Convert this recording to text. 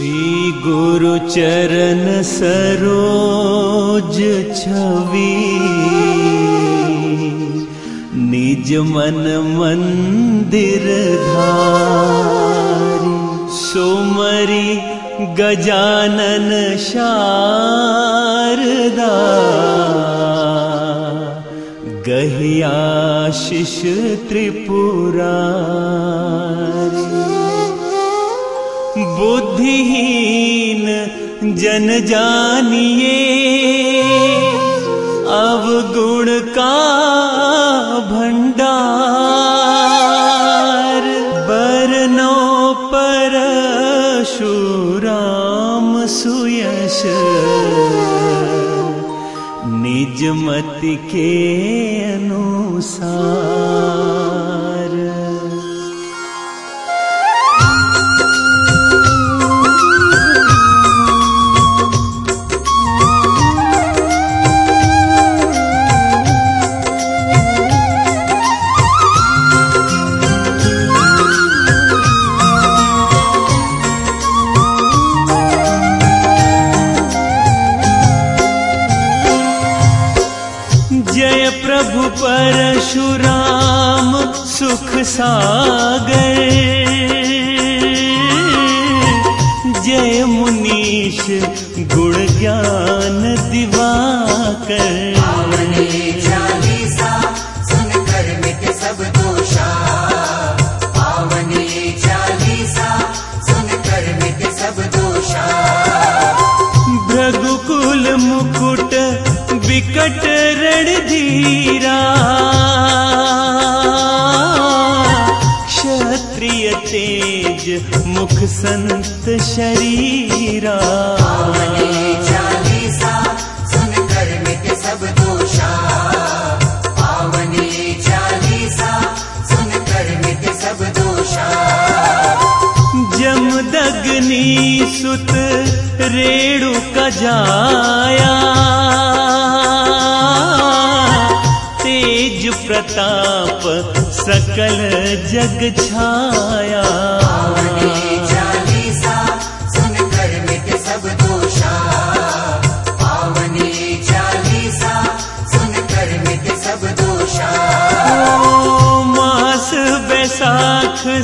श्री सरोज छवि। निज मन धारी। सोमरी गजानन शारदा। गहियाशिष त्रिपुरा बुद्धिहीन जन जानिए। अवगुण का भंडार बरनो पर शुराम सुयश। निज मत के अनुसार। प्रभु परशुराम सुख सागर। जय मुनीश गुण ज्ञान दिवाकर तेज मुख संत शरीरा। मिट सब दोषा पावने चालीसा सुनकर मिट सब दोषा जमदग्नि सुत रेणु का जाया। तेज प्रताप सकल जग छाया।